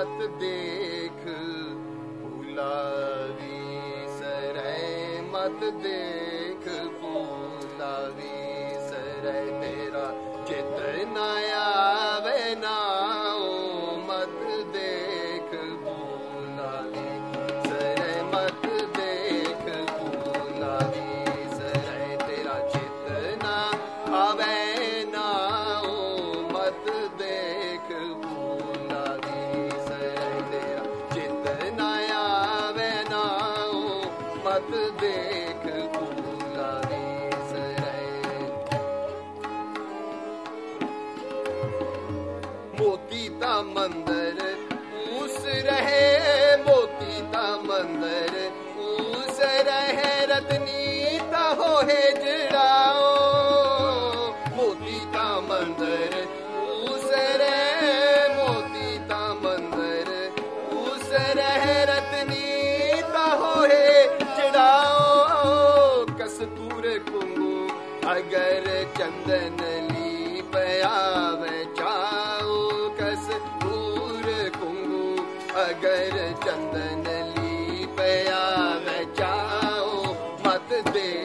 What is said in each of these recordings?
मत देख भुलावी सरे मत देख मत देख ਅਗਰ ਚੰਦਨ ਲੀਪ ਆਵੇ, ਚਾਉ ਕਸ ਨੂਰ ਕੁੰਗੂ। ਅਗਰ ਚੰਦਨ ਲੀਪ ਆਵੇ, ਚਾਉ ਮਤ ਦੇ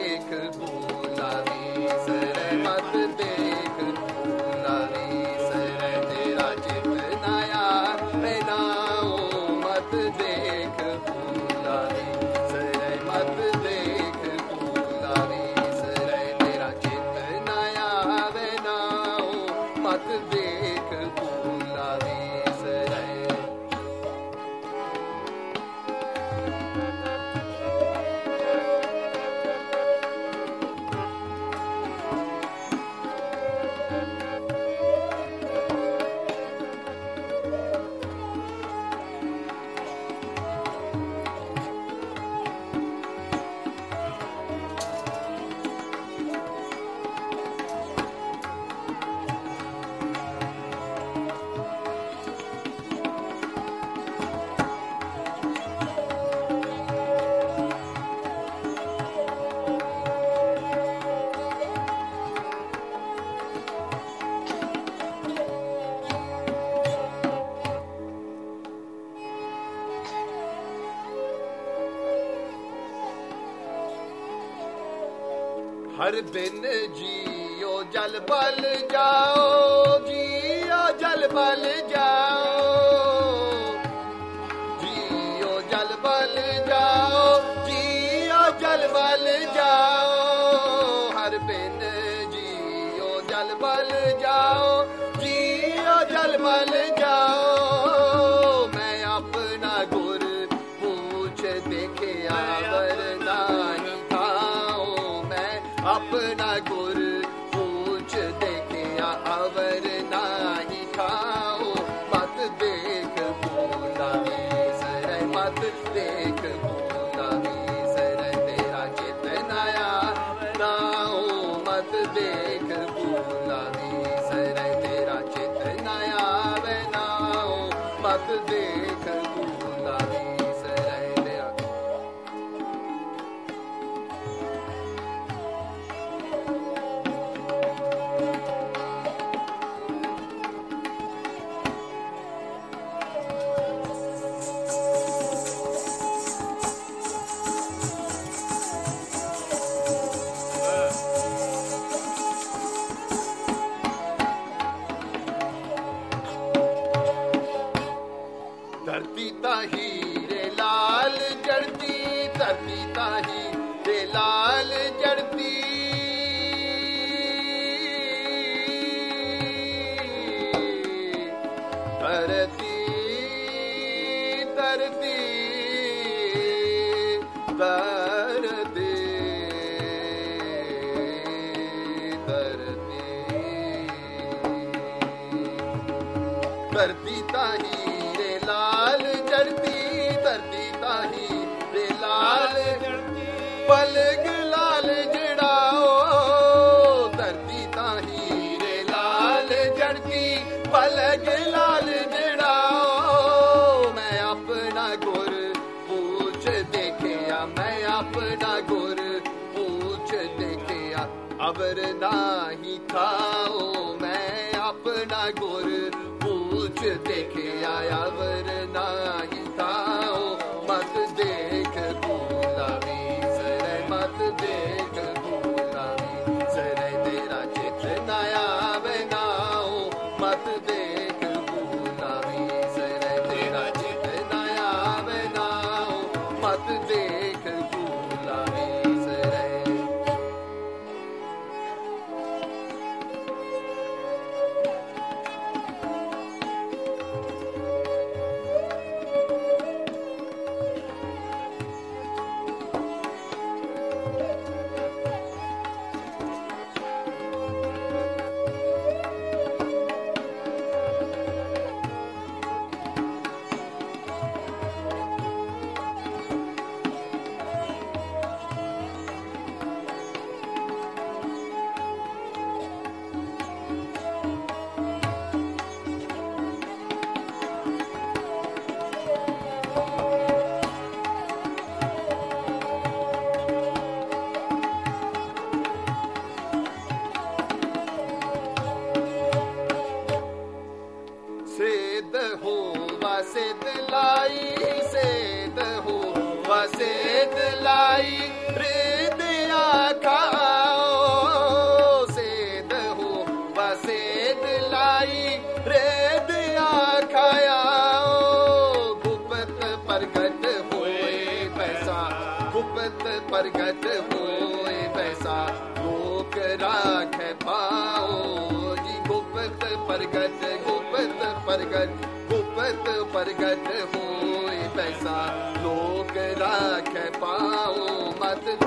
हर दिन जियो जल बल जाओ, जियो जल बल जाओ। जियो जल बल जाओ, जियो जल बल जाओ। हर बिन जियो जल बल जाओ, जियो जल बल जाओ। मैं अपना गुर पूछ देखे आवर ਧਰਤੀ ਧਰਤੀ ਧਰਤੀ ਧਰਤੀ। ਧਰਤੀ ਤਾਹੀ ਰੇ ਲਾਲ ਚੜਦੀ ਧਰਤੀ ਤਾਹੀ ਗੁਰ ਨਾਹੀ ਖਾਓ ਮੈਂ ਆਪਣਾ ਗੁਰ ਪੂਛ ਦੇਖਿਆ ਆਵਰ ਨਾ वसेत लाई, सेत हो, वसेत लाई, प्रेत आखाओ। सेत हो, वसेत लाई, प्रेत आखायाओ। गुप्त प्रगट होए पैसा, गुप्त प्रगट होए पैसा, लोक राख पाओ। जी गुप्त प्रगट गुप्त प्रगट भगत प्रगट हो पैसा। लोग राख पाओ मत